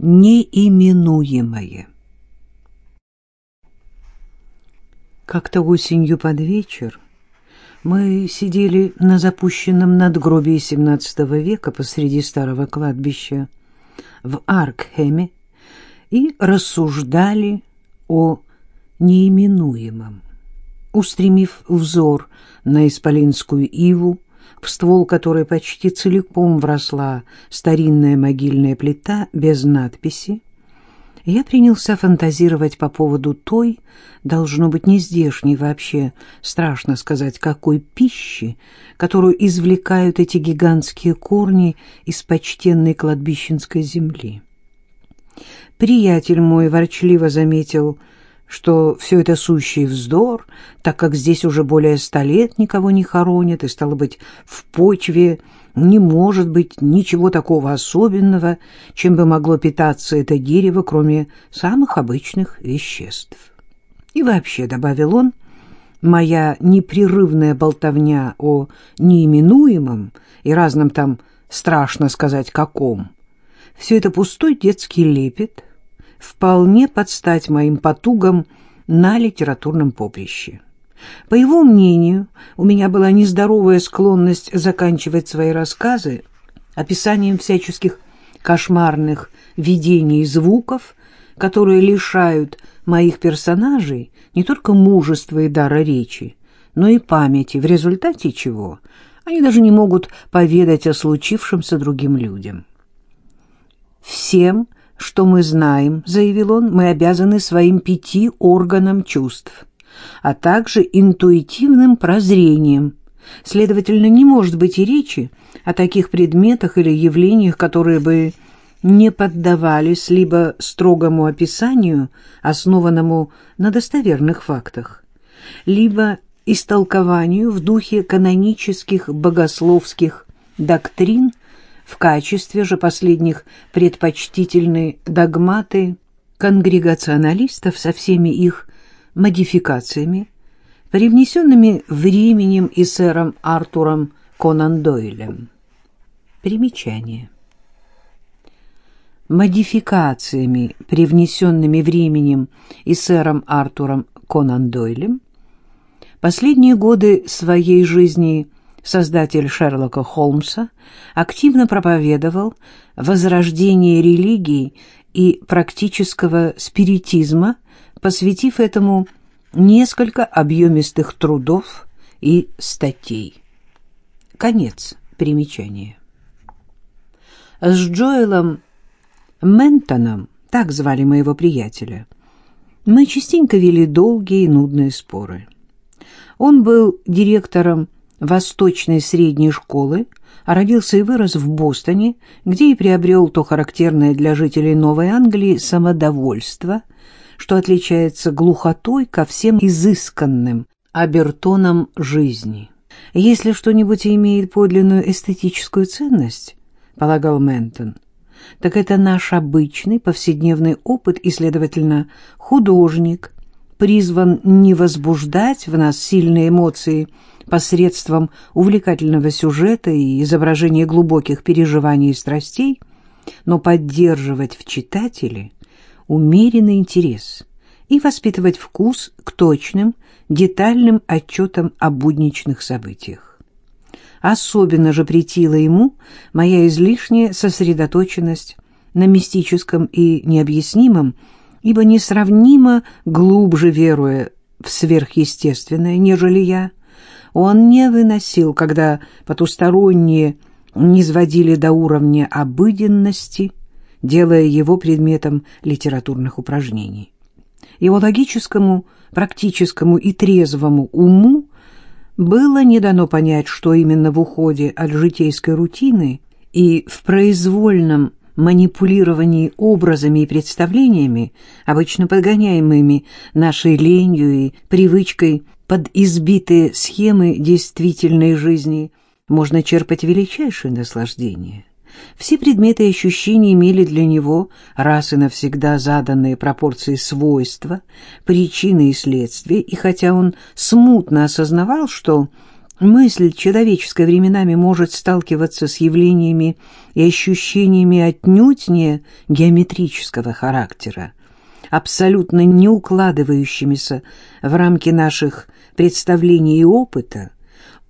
неименуемое. Как-то осенью под вечер мы сидели на запущенном надгробии XVII века посреди старого кладбища в Аркхеме и рассуждали о неименуемом. Устремив взор на исполинскую иву, в ствол которой почти целиком вросла старинная могильная плита без надписи, я принялся фантазировать по поводу той, должно быть, нездешней вообще, страшно сказать, какой пищи, которую извлекают эти гигантские корни из почтенной кладбищенской земли. Приятель мой ворчливо заметил, что все это сущий вздор, так как здесь уже более ста лет никого не хоронят, и, стало быть, в почве не может быть ничего такого особенного, чем бы могло питаться это дерево, кроме самых обычных веществ. И вообще, — добавил он, — моя непрерывная болтовня о неименуемом и разном там, страшно сказать, каком, все это пустой детский лепет, вполне подстать моим потугам на литературном поприще. По его мнению, у меня была нездоровая склонность заканчивать свои рассказы описанием всяческих кошмарных видений и звуков, которые лишают моих персонажей не только мужества и дара речи, но и памяти, в результате чего они даже не могут поведать о случившемся другим людям. «Всем, что мы знаем, — заявил он, — мы обязаны своим пяти органам чувств» а также интуитивным прозрением. Следовательно, не может быть и речи о таких предметах или явлениях, которые бы не поддавались либо строгому описанию, основанному на достоверных фактах, либо истолкованию в духе канонических богословских доктрин в качестве же последних предпочтительны догматы конгрегационалистов со всеми их модификациями, привнесенными временем и сэром Артуром Конан Дойлем. Примечание. Модификациями, привнесенными временем и сэром Артуром Конан Дойлем, последние годы своей жизни создатель Шерлока Холмса активно проповедовал возрождение религии и практического спиритизма – посвятив этому несколько объемистых трудов и статей. Конец примечания. С Джоэлом Ментоном, так звали моего приятеля, мы частенько вели долгие и нудные споры. Он был директором Восточной средней школы, а родился и вырос в Бостоне, где и приобрел то характерное для жителей Новой Англии самодовольство – что отличается глухотой ко всем изысканным обертонам жизни. Если что-нибудь имеет подлинную эстетическую ценность, полагал Ментон, так это наш обычный повседневный опыт и, следовательно, художник призван не возбуждать в нас сильные эмоции посредством увлекательного сюжета и изображения глубоких переживаний и страстей, но поддерживать в читателе – умеренный интерес и воспитывать вкус к точным, детальным отчетам о будничных событиях. Особенно же претила ему моя излишняя сосредоточенность на мистическом и необъяснимом, ибо несравнимо глубже веруя в сверхъестественное, нежели я, он не выносил, когда потусторонние низводили до уровня обыденности – делая его предметом литературных упражнений. Его логическому, практическому и трезвому уму было не дано понять, что именно в уходе от житейской рутины и в произвольном манипулировании образами и представлениями, обычно подгоняемыми нашей ленью и привычкой под избитые схемы действительной жизни, можно черпать величайшее наслаждение. Все предметы и ощущения имели для него раз и навсегда заданные пропорции свойства, причины и следствия, и хотя он смутно осознавал, что Мысль человеческая временами может сталкиваться с явлениями и ощущениями отнюдь не геометрического характера, абсолютно не укладывающимися в рамки наших представлений и опыта,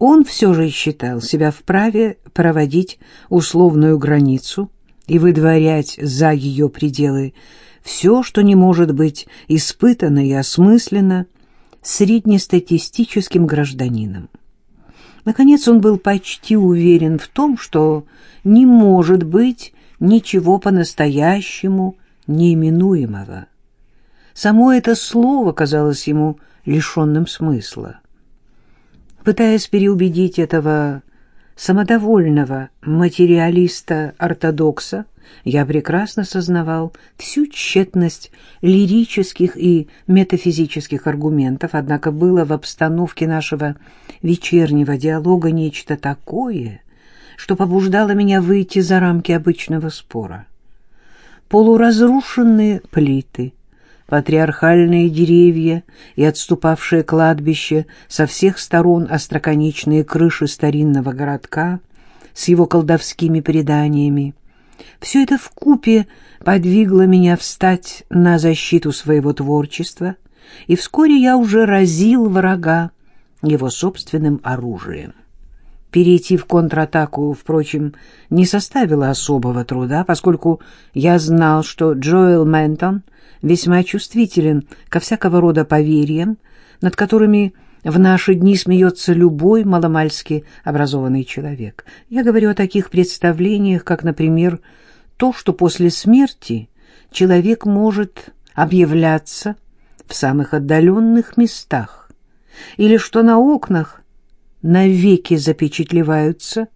он все же считал себя вправе проводить условную границу и выдворять за ее пределы все, что не может быть испытано и осмысленно среднестатистическим гражданином. Наконец он был почти уверен в том, что не может быть ничего по-настоящему неименуемого. Само это слово казалось ему лишенным смысла. Пытаясь переубедить этого самодовольного материалиста-ортодокса, я прекрасно сознавал всю тщетность лирических и метафизических аргументов, однако было в обстановке нашего вечернего диалога нечто такое, что побуждало меня выйти за рамки обычного спора. Полуразрушенные плиты, патриархальные деревья и отступавшее кладбище, со всех сторон остроконечные крыши старинного городка с его колдовскими преданиями — все это вкупе подвигло меня встать на защиту своего творчества, и вскоре я уже разил врага его собственным оружием. Перейти в контратаку, впрочем, не составило особого труда, поскольку я знал, что Джоэл Ментон весьма чувствителен ко всякого рода поверьям, над которыми в наши дни смеется любой маломальски образованный человек. Я говорю о таких представлениях, как, например, то, что после смерти человек может объявляться в самых отдаленных местах, или что на окнах навеки запечатлеваются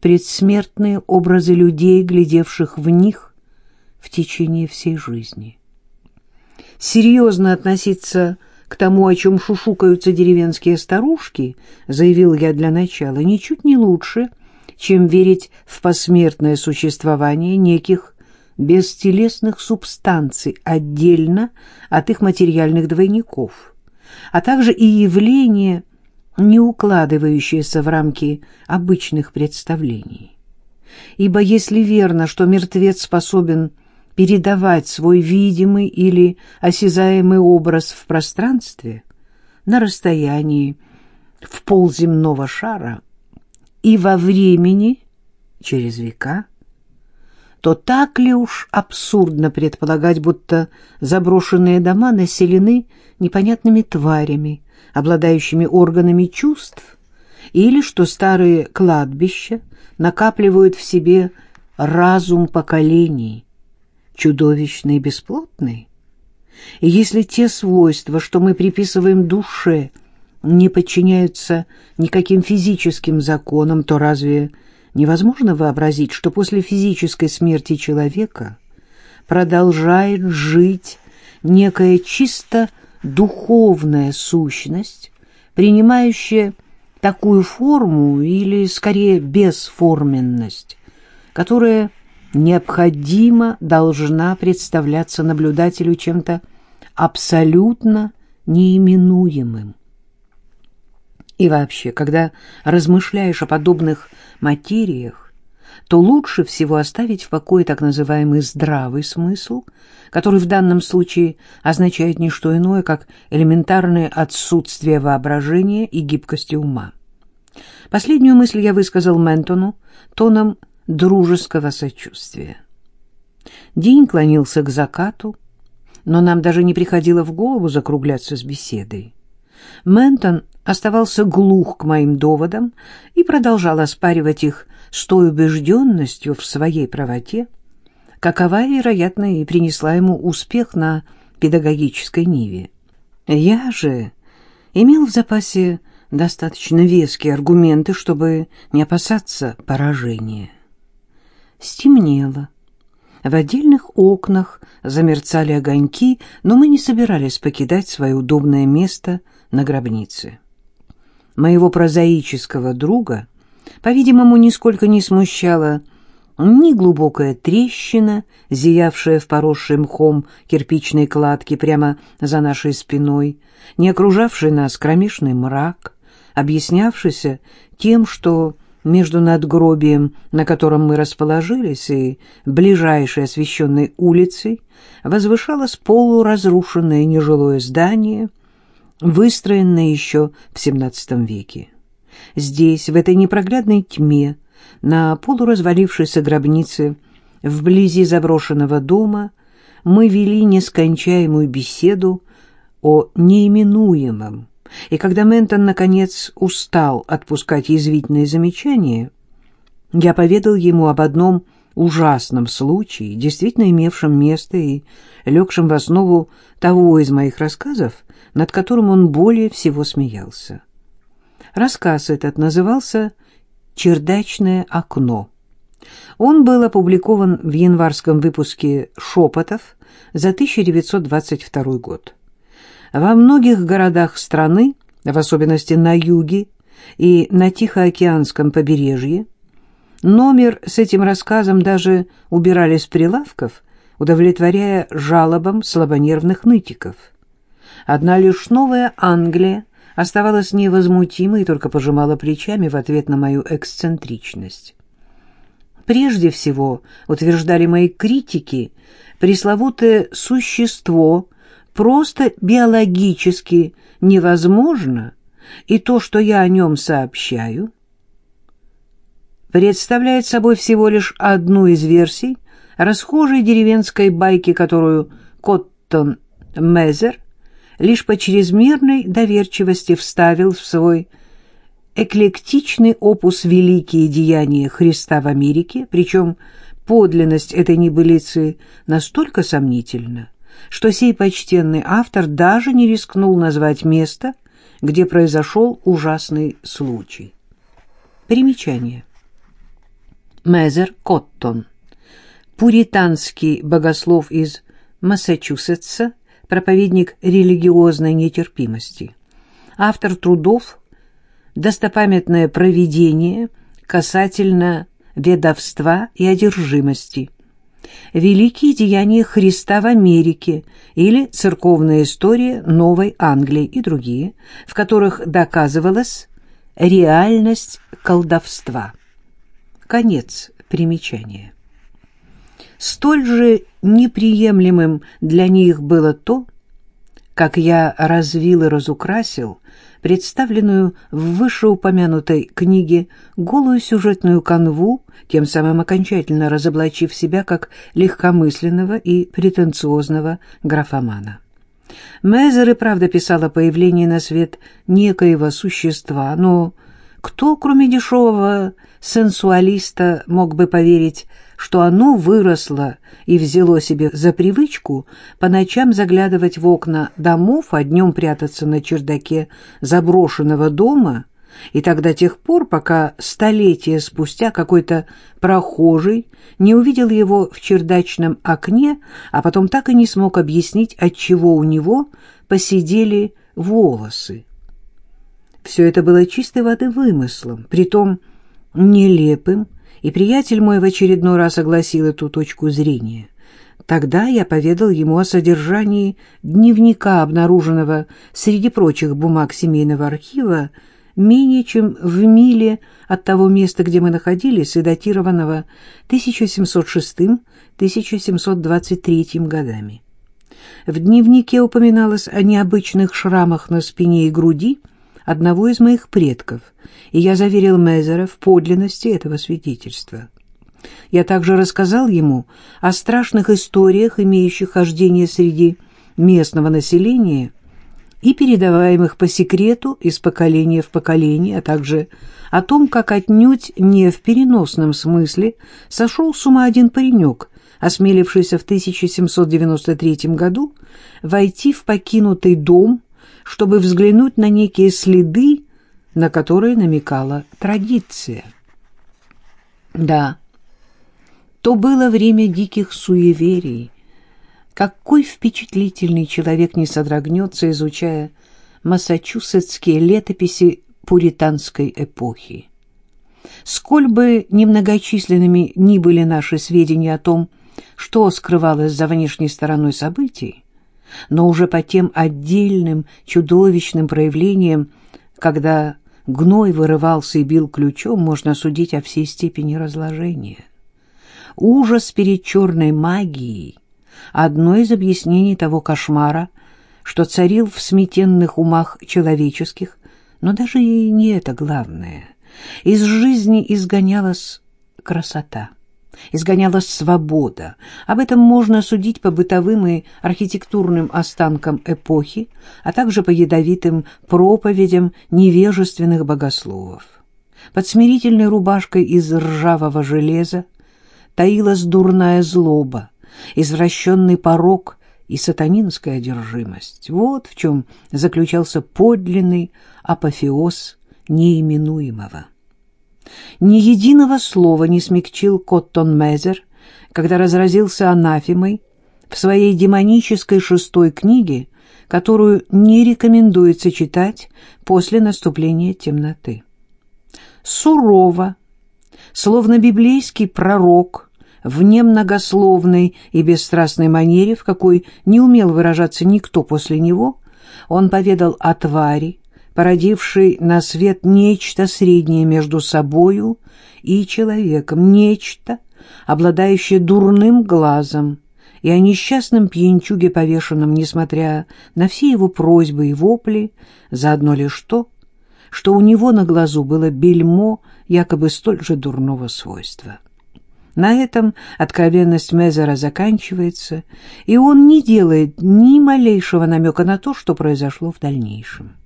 предсмертные образы людей, глядевших в них в течение всей жизни. Серьезно относиться к тому, о чем шушукаются деревенские старушки, заявил я для начала, ничуть не лучше, чем верить в посмертное существование неких бестелесных субстанций отдельно от их материальных двойников, а также и явления, не укладывающиеся в рамки обычных представлений. Ибо если верно, что мертвец способен передавать свой видимый или осязаемый образ в пространстве, на расстоянии, в полземного шара и во времени, через века, то так ли уж абсурдно предполагать, будто заброшенные дома населены непонятными тварями, обладающими органами чувств, или что старые кладбища накапливают в себе разум поколений, чудовищный и бесплотный? И если те свойства, что мы приписываем душе, не подчиняются никаким физическим законам, то разве невозможно вообразить, что после физической смерти человека продолжает жить некая чисто духовная сущность, принимающая такую форму или, скорее, бесформенность, которая необходимо должна представляться наблюдателю чем-то абсолютно неименуемым. И вообще, когда размышляешь о подобных материях, то лучше всего оставить в покое так называемый здравый смысл, который в данном случае означает не что иное, как элементарное отсутствие воображения и гибкости ума. Последнюю мысль я высказал Ментону тоном дружеского сочувствия. День клонился к закату, но нам даже не приходило в голову закругляться с беседой. Ментон оставался глух к моим доводам и продолжал оспаривать их с той убежденностью в своей правоте, какова, вероятно, и принесла ему успех на педагогической ниве. Я же имел в запасе достаточно веские аргументы, чтобы не опасаться поражения. Стемнело. В отдельных окнах замерцали огоньки, но мы не собирались покидать свое удобное место на гробнице. Моего прозаического друга, по-видимому, нисколько не смущала ни глубокая трещина, зиявшая в поросшей мхом кирпичной кладке прямо за нашей спиной, ни окружавший нас кромешный мрак, объяснявшийся тем, что между надгробием, на котором мы расположились, и ближайшей освещенной улицей возвышалось полуразрушенное нежилое здание, выстроенное еще в XVII веке. Здесь, в этой непроглядной тьме, на полуразвалившейся гробнице, вблизи заброшенного дома, мы вели нескончаемую беседу о неименуемом, и когда Ментон, наконец, устал отпускать язвительные замечания, я поведал ему об одном ужасном случае, действительно имевшем место и легшем в основу того из моих рассказов, над которым он более всего смеялся. Рассказ этот назывался «Чердачное окно». Он был опубликован в январском выпуске «Шепотов» за 1922 год. Во многих городах страны, в особенности на юге и на Тихоокеанском побережье, номер с этим рассказом даже убирали с прилавков, удовлетворяя жалобам слабонервных нытиков. Одна лишь Новая Англия оставалась невозмутимой и только пожимала плечами в ответ на мою эксцентричность. Прежде всего, утверждали мои критики, пресловутое «существо» просто биологически невозможно, и то, что я о нем сообщаю, представляет собой всего лишь одну из версий расхожей деревенской байки, которую Коттон Мезер лишь по чрезмерной доверчивости вставил в свой эклектичный опус «Великие деяния Христа в Америке», причем подлинность этой небылицы настолько сомнительна, что сей почтенный автор даже не рискнул назвать место, где произошел ужасный случай. Примечание. Мезер Коттон, пуританский богослов из Массачусетса, проповедник религиозной нетерпимости, автор трудов «Достопамятное провидение касательно ведовства и одержимости», «Великие деяния Христа в Америке» или «Церковная история Новой Англии» и другие, в которых доказывалась реальность колдовства. Конец примечания. Столь же неприемлемым для них было то, как я развил и разукрасил представленную в вышеупомянутой книге голую сюжетную канву, тем самым окончательно разоблачив себя как легкомысленного и претенциозного графомана. Мезер и правда писал о появлении на свет некоего существа, но кто, кроме дешевого сенсуалиста, мог бы поверить, что оно выросло и взяло себе за привычку по ночам заглядывать в окна домов, а днем прятаться на чердаке заброшенного дома, и до тех пор, пока столетия спустя какой-то прохожий не увидел его в чердачном окне, а потом так и не смог объяснить, отчего у него посидели волосы. Все это было чистой воды вымыслом, притом нелепым, и приятель мой в очередной раз огласил эту точку зрения. Тогда я поведал ему о содержании дневника, обнаруженного среди прочих бумаг семейного архива, менее чем в миле от того места, где мы находились, и датированного 1706-1723 годами. В дневнике упоминалось о необычных шрамах на спине и груди одного из моих предков, и я заверил Мезера в подлинности этого свидетельства. Я также рассказал ему о страшных историях, имеющих хождение среди местного населения и передаваемых по секрету из поколения в поколение, а также о том, как отнюдь не в переносном смысле сошел с ума один паренек, осмелившийся в 1793 году войти в покинутый дом, чтобы взглянуть на некие следы, на которые намекала традиция. Да, то было время диких суеверий. Какой впечатлительный человек не содрогнется, изучая массачусетские летописи пуританской эпохи. Сколь бы немногочисленными ни были наши сведения о том, что скрывалось за внешней стороной событий, но уже по тем отдельным чудовищным проявлениям, когда гной вырывался и бил ключом, можно судить о всей степени разложения. Ужас перед черной магией — одно из объяснений того кошмара, что царил в сметенных умах человеческих, но даже и не это главное. Из жизни изгонялась красота изгонялась свобода. Об этом можно судить по бытовым и архитектурным останкам эпохи, а также по ядовитым проповедям невежественных богословов. Под смирительной рубашкой из ржавого железа таилась дурная злоба, извращенный порог и сатанинская одержимость. Вот в чем заключался подлинный апофеоз неименуемого. Ни единого слова не смягчил Коттон Мезер, когда разразился анафемой в своей демонической шестой книге, которую не рекомендуется читать после наступления темноты. Сурово, словно библейский пророк, в немногословной и бесстрастной манере, в какой не умел выражаться никто после него, он поведал о твари, породивший на свет нечто среднее между собою и человеком, нечто, обладающее дурным глазом, и о несчастном пьянчуге, повешенном, несмотря на все его просьбы и вопли, заодно лишь то, что у него на глазу было бельмо якобы столь же дурного свойства. На этом откровенность Мезера заканчивается, и он не делает ни малейшего намека на то, что произошло в дальнейшем.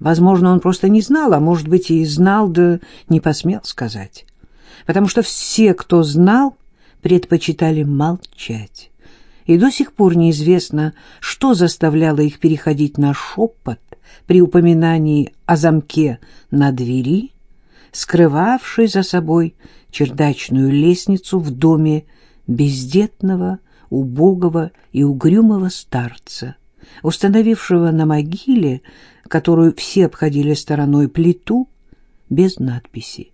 Возможно, он просто не знал, а может быть и знал, да не посмел сказать. Потому что все, кто знал, предпочитали молчать. И до сих пор неизвестно, что заставляло их переходить на шепот при упоминании о замке на двери, скрывавшей за собой чердачную лестницу в доме бездетного, убогого и угрюмого старца, установившего на могиле которую все обходили стороной плиту без надписи.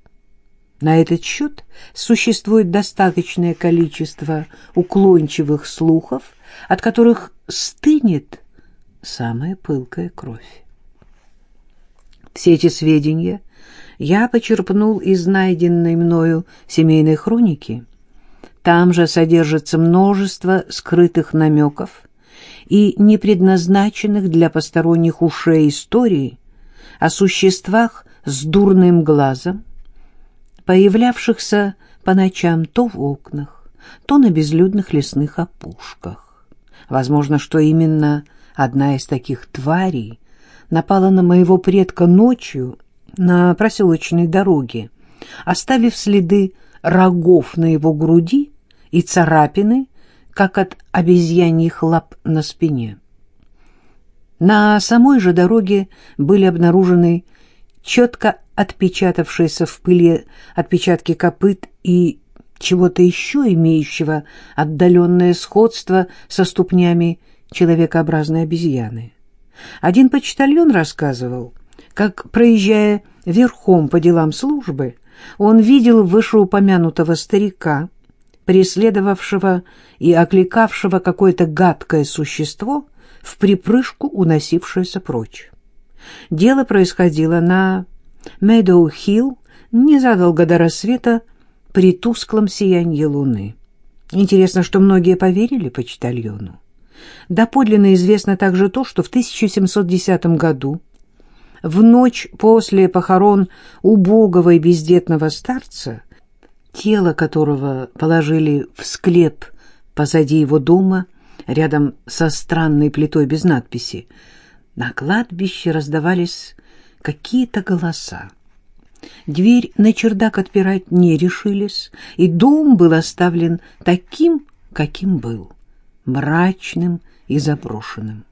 На этот счет существует достаточное количество уклончивых слухов, от которых стынет самая пылкая кровь. Все эти сведения я почерпнул из найденной мною семейной хроники. Там же содержится множество скрытых намеков и не предназначенных для посторонних ушей историй о существах с дурным глазом, появлявшихся по ночам то в окнах, то на безлюдных лесных опушках. Возможно, что именно одна из таких тварей напала на моего предка ночью на проселочной дороге, оставив следы рогов на его груди и царапины как от обезьяньих лап на спине. На самой же дороге были обнаружены четко отпечатавшиеся в пыли отпечатки копыт и чего-то еще имеющего отдаленное сходство со ступнями человекообразной обезьяны. Один почтальон рассказывал, как, проезжая верхом по делам службы, он видел вышеупомянутого старика, преследовавшего и окликавшего какое-то гадкое существо, в припрыжку уносившееся прочь. Дело происходило на Медоу-Хилл незадолго до рассвета при тусклом сиянии луны. Интересно, что многие поверили почтальону. Доподлинно известно также то, что в 1710 году, в ночь после похорон убогого и бездетного старца, тело которого положили в склеп позади его дома, рядом со странной плитой без надписи, на кладбище раздавались какие-то голоса. Дверь на чердак отпирать не решились, и дом был оставлен таким, каким был, мрачным и заброшенным.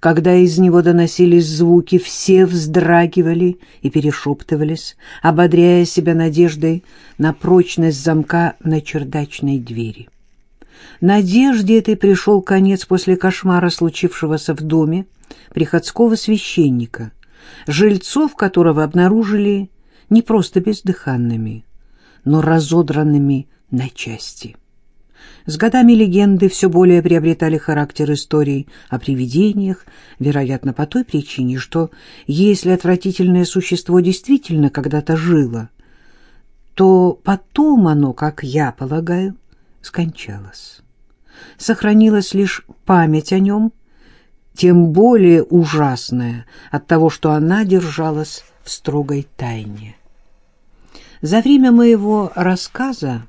Когда из него доносились звуки, все вздрагивали и перешептывались, ободряя себя надеждой на прочность замка на чердачной двери. Надежде этой пришел конец после кошмара, случившегося в доме приходского священника, жильцов которого обнаружили не просто бездыханными, но разодранными на части. С годами легенды все более приобретали характер историй о привидениях, вероятно, по той причине, что если отвратительное существо действительно когда-то жило, то потом оно, как я полагаю, скончалось. Сохранилась лишь память о нем, тем более ужасная от того, что она держалась в строгой тайне. За время моего рассказа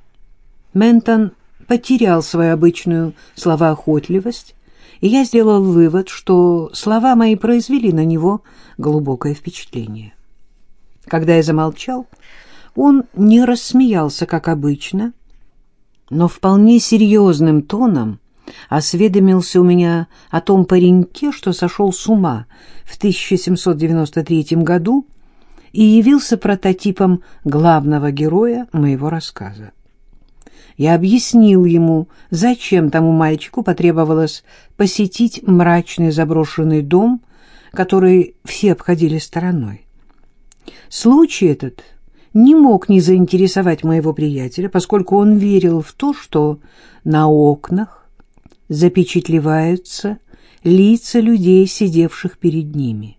Ментон потерял свою обычную словоохотливость, и я сделал вывод, что слова мои произвели на него глубокое впечатление. Когда я замолчал, он не рассмеялся, как обычно, но вполне серьезным тоном осведомился у меня о том пареньке, что сошел с ума в 1793 году и явился прототипом главного героя моего рассказа. Я объяснил ему, зачем тому мальчику потребовалось посетить мрачный заброшенный дом, который все обходили стороной. Случай этот не мог не заинтересовать моего приятеля, поскольку он верил в то, что на окнах запечатлеваются лица людей, сидевших перед ними.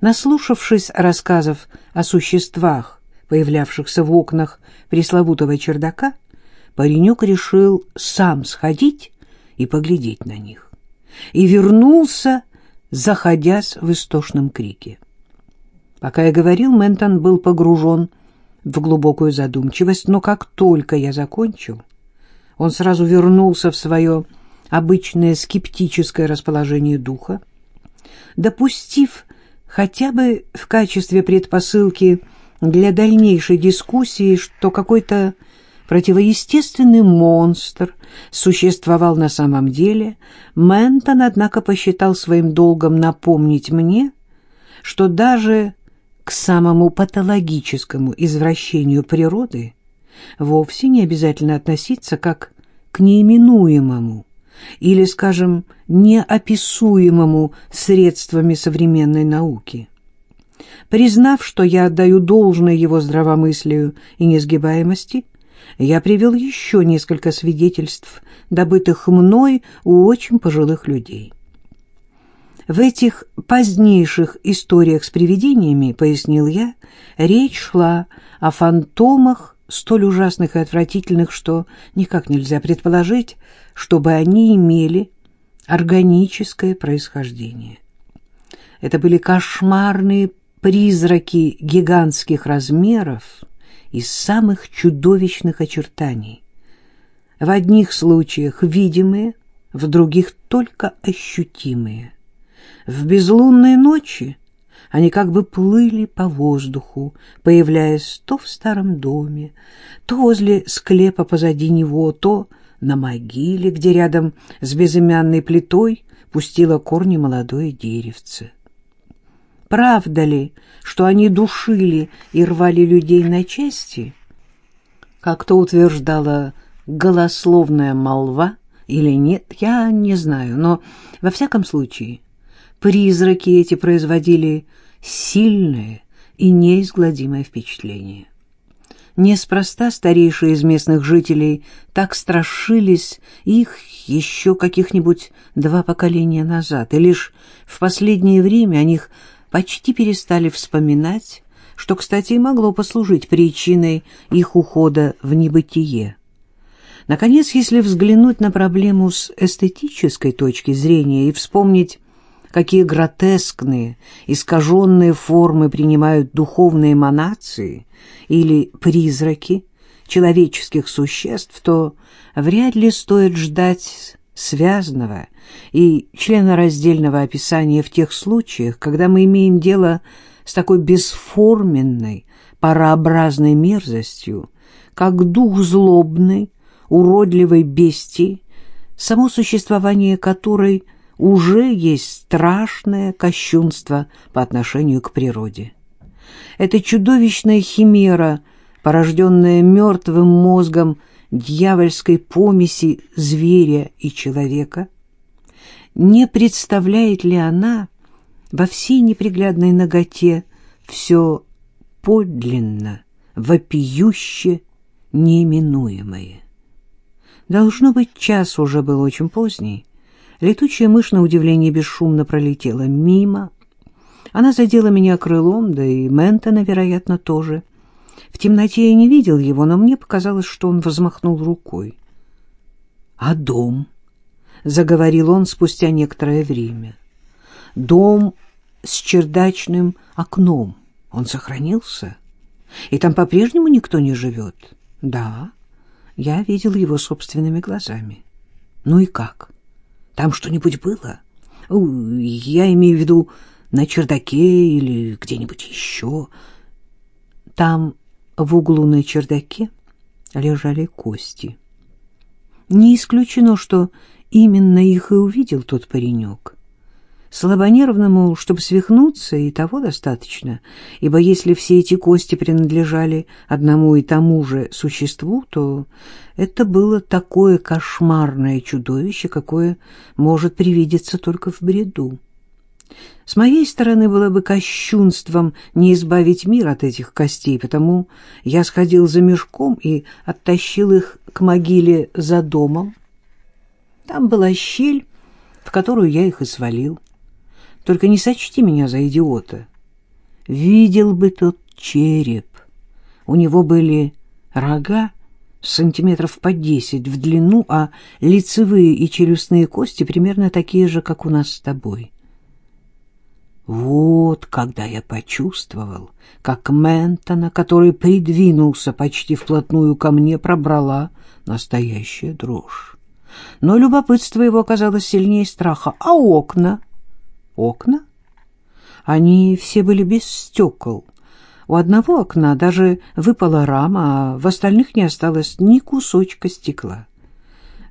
Наслушавшись рассказов о существах, появлявшихся в окнах пресловутого чердака, паренек решил сам сходить и поглядеть на них. И вернулся, заходясь в истошном крике. Пока я говорил, Ментон был погружен в глубокую задумчивость, но как только я закончил, он сразу вернулся в свое обычное скептическое расположение духа, допустив хотя бы в качестве предпосылки для дальнейшей дискуссии, что какой-то противоестественный монстр существовал на самом деле, Ментон, однако, посчитал своим долгом напомнить мне, что даже к самому патологическому извращению природы вовсе не обязательно относиться как к неименуемому или, скажем, неописуемому средствами современной науки. Признав, что я отдаю должное его здравомыслию и несгибаемости, я привел еще несколько свидетельств, добытых мной у очень пожилых людей. В этих позднейших историях с привидениями, пояснил я, речь шла о фантомах, столь ужасных и отвратительных, что никак нельзя предположить, чтобы они имели органическое происхождение. Это были кошмарные призраки гигантских размеров, из самых чудовищных очертаний. В одних случаях видимые, в других только ощутимые. В безлунной ночи они как бы плыли по воздуху, появляясь то в старом доме, то возле склепа позади него, то на могиле, где рядом с безымянной плитой пустило корни молодое деревце. Правда ли, что они душили и рвали людей на части? Как то утверждала голословная молва или нет, я не знаю, но во всяком случае призраки эти производили сильное и неизгладимое впечатление. Неспроста старейшие из местных жителей так страшились их еще каких-нибудь два поколения назад, и лишь в последнее время о них почти перестали вспоминать, что, кстати, и могло послужить причиной их ухода в небытие. Наконец, если взглянуть на проблему с эстетической точки зрения и вспомнить, какие гротескные, искаженные формы принимают духовные эманации или призраки человеческих существ, то вряд ли стоит ждать связанного и членораздельного описания в тех случаях, когда мы имеем дело с такой бесформенной, парообразной мерзостью, как дух злобной, уродливой бестии, само существование которой уже есть страшное кощунство по отношению к природе. Эта чудовищная химера, порожденная мертвым мозгом дьявольской помеси зверя и человека? Не представляет ли она во всей неприглядной ноготе все подлинно, вопиюще неименуемое? Должно быть, час уже был очень поздний. Летучая мышь на удивление бесшумно пролетела мимо. Она задела меня крылом, да и Ментона, вероятно, тоже. В темноте я не видел его, но мне показалось, что он взмахнул рукой. «А дом?» — заговорил он спустя некоторое время. «Дом с чердачным окном. Он сохранился? И там по-прежнему никто не живет?» «Да, я видел его собственными глазами». «Ну и как? Там что-нибудь было?» «Я имею в виду на чердаке или где-нибудь еще?» Там в углу на чердаке лежали кости. Не исключено, что именно их и увидел тот паренек. Слабонервному, чтобы свихнуться, и того достаточно, ибо если все эти кости принадлежали одному и тому же существу, то это было такое кошмарное чудовище, какое может привидеться только в бреду. С моей стороны было бы кощунством не избавить мир от этих костей, потому я сходил за мешком и оттащил их к могиле за домом. Там была щель, в которую я их и свалил. Только не сочти меня за идиота. Видел бы тот череп. У него были рога сантиметров по десять в длину, а лицевые и челюстные кости примерно такие же, как у нас с тобой. Вот когда я почувствовал, как Ментона, который придвинулся почти вплотную ко мне, пробрала настоящая дрожь. Но любопытство его оказалось сильнее страха. А окна? Окна? Они все были без стекол. У одного окна даже выпала рама, а в остальных не осталось ни кусочка стекла.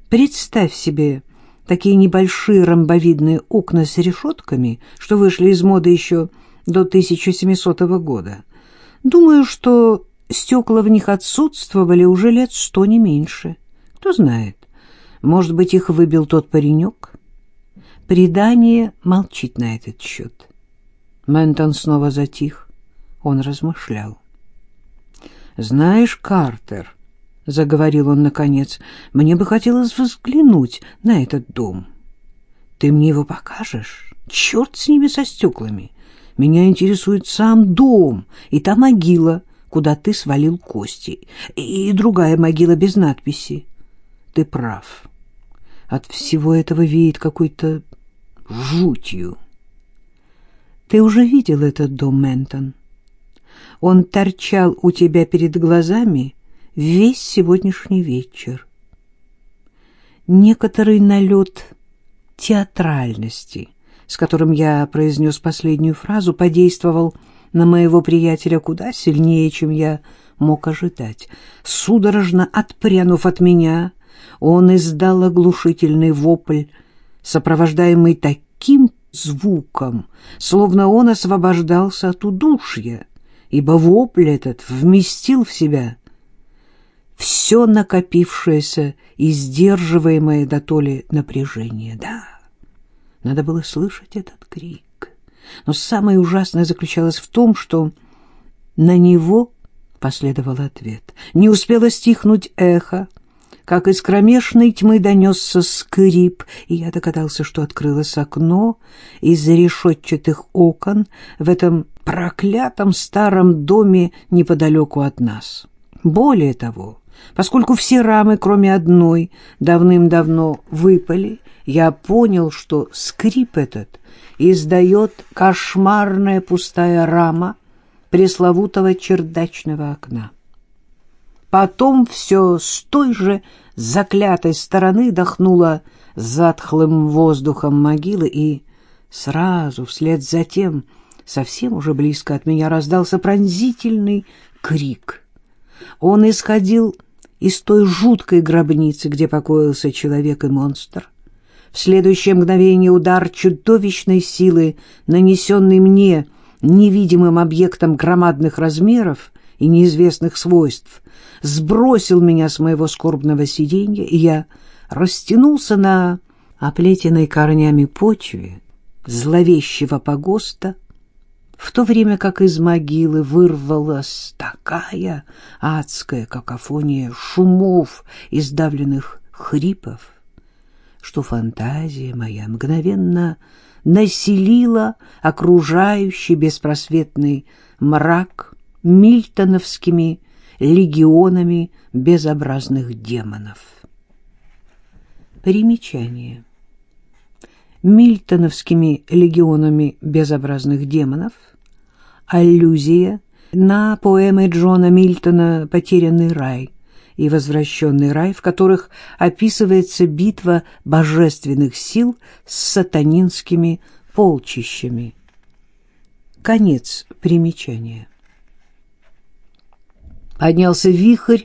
Представь себе такие небольшие ромбовидные окна с решетками, что вышли из моды еще до 1700 года. Думаю, что стекла в них отсутствовали уже лет сто не меньше. Кто знает, может быть, их выбил тот паренек? Предание молчит на этот счет. Ментон снова затих. Он размышлял. «Знаешь, Картер», — заговорил он наконец, — «мне бы хотелось взглянуть на этот дом. Ты мне его покажешь? Черт с ними со стеклами. Меня интересует сам дом и та могила, куда ты свалил кости, и другая могила без надписи. Ты прав. От всего этого веет какой-то жутью. Ты уже видел этот дом, Ментон? Он торчал у тебя перед глазами весь сегодняшний вечер. Некоторый налет театральности, с которым я произнес последнюю фразу, подействовал на моего приятеля куда сильнее, чем я мог ожидать. Судорожно отпрянув от меня, он издал оглушительный вопль, сопровождаемый таким звуком, словно он освобождался от удушья, ибо вопль этот вместил в себя все накопившееся и сдерживаемое до толи напряжение. Да, надо было слышать этот крик. Но самое ужасное заключалось в том, что на него последовал ответ. Не успело стихнуть эхо, как из кромешной тьмы донесся скрип, и я догадался, что открылось окно из решетчатых окон в этом проклятом старом доме неподалеку от нас. Более того, Поскольку все рамы, кроме одной, давным-давно выпали, я понял, что скрип этот издает кошмарная пустая рама пресловутого чердачного окна. Потом все с той же заклятой стороны дохнуло затхлым воздухом могилы, и сразу вслед за тем, совсем уже близко от меня, раздался пронзительный крик. Он исходил из той жуткой гробницы, где покоился человек и монстр. В следующее мгновение удар чудовищной силы, нанесенный мне невидимым объектом громадных размеров и неизвестных свойств, сбросил меня с моего скорбного сиденья, и я растянулся на оплетенной корнями почве зловещего погоста, в то время как из могилы вырвалась такая адская какофония шумов, издавленных хрипов, что фантазия моя мгновенно населила окружающий беспросветный мрак мильтоновскими легионами безобразных демонов. Примечание. Мильтоновскими легионами безобразных демонов аллюзия на поэмы Джона Мильтона «Потерянный рай» и «Возвращенный рай», в которых описывается битва божественных сил с сатанинскими полчищами. Конец примечания. Поднялся вихрь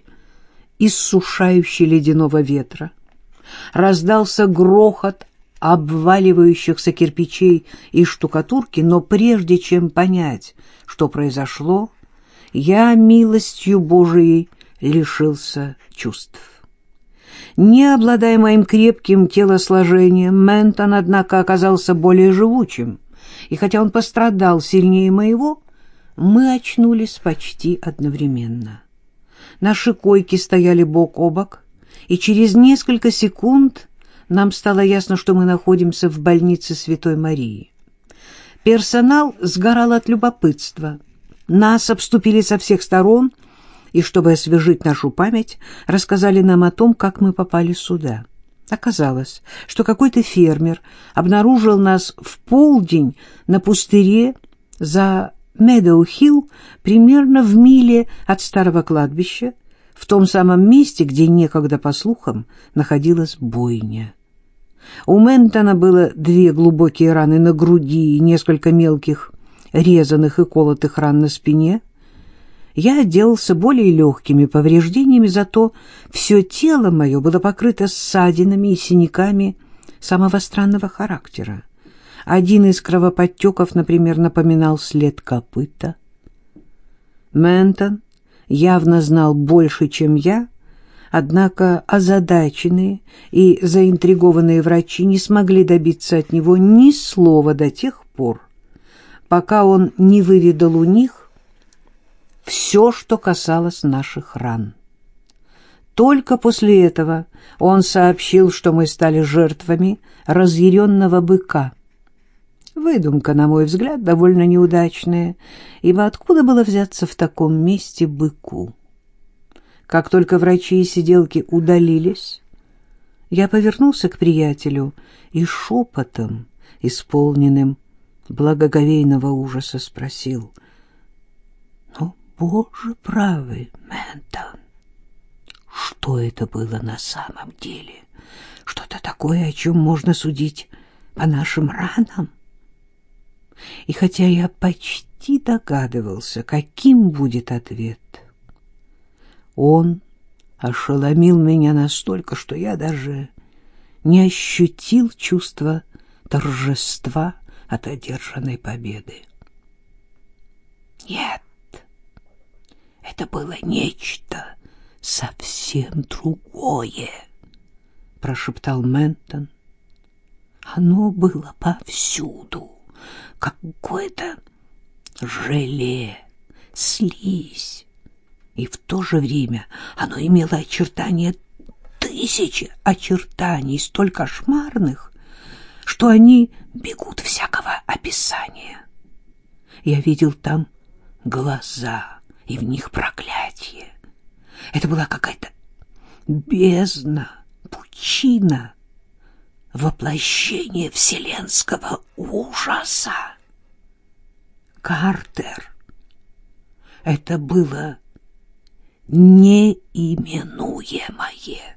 иссушающий ледяного ветра. Раздался грохот обваливающихся кирпичей и штукатурки, но прежде чем понять, что произошло, я милостью Божией лишился чувств. Не обладая моим крепким телосложением, Ментон, однако, оказался более живучим, и хотя он пострадал сильнее моего, мы очнулись почти одновременно. Наши койки стояли бок о бок, и через несколько секунд нам стало ясно, что мы находимся в больнице Святой Марии. Персонал сгорал от любопытства. Нас обступили со всех сторон, и, чтобы освежить нашу память, рассказали нам о том, как мы попали сюда. Оказалось, что какой-то фермер обнаружил нас в полдень на пустыре за Медоу-Хилл примерно в миле от старого кладбища, в том самом месте, где некогда, по слухам, находилась бойня. У Ментона было две глубокие раны на груди и несколько мелких, резаных и колотых ран на спине. Я отделался более легкими повреждениями, зато все тело мое было покрыто ссадинами и синяками самого странного характера. Один из кровоподтеков, например, напоминал след копыта. Ментон явно знал больше, чем я, однако озадаченные и заинтригованные врачи не смогли добиться от него ни слова до тех пор, пока он не выведал у них все, что касалось наших ран. Только после этого он сообщил, что мы стали жертвами разъяренного быка — Выдумка, на мой взгляд, довольно неудачная, ибо откуда было взяться в таком месте быку? Как только врачи и сиделки удалились, я повернулся к приятелю и шепотом, исполненным благоговейного ужаса, спросил, «Ну, Боже правый, Ментон, что это было на самом деле? Что-то такое, о чем можно судить по нашим ранам?» И хотя я почти догадывался, каким будет ответ, он ошеломил меня настолько, что я даже не ощутил чувства торжества от одержанной победы. Нет, это было нечто совсем другое, прошептал Ментон. Оно было повсюду какое-то желе, слизь. И в то же время оно имело очертания тысячи очертаний, столь кошмарных, что они бегут всякого описания. Я видел там глаза, и в них проклятие. Это была какая-то бездна, пучина, воплощение вселенского ужаса. Картер. Это было неименуемое.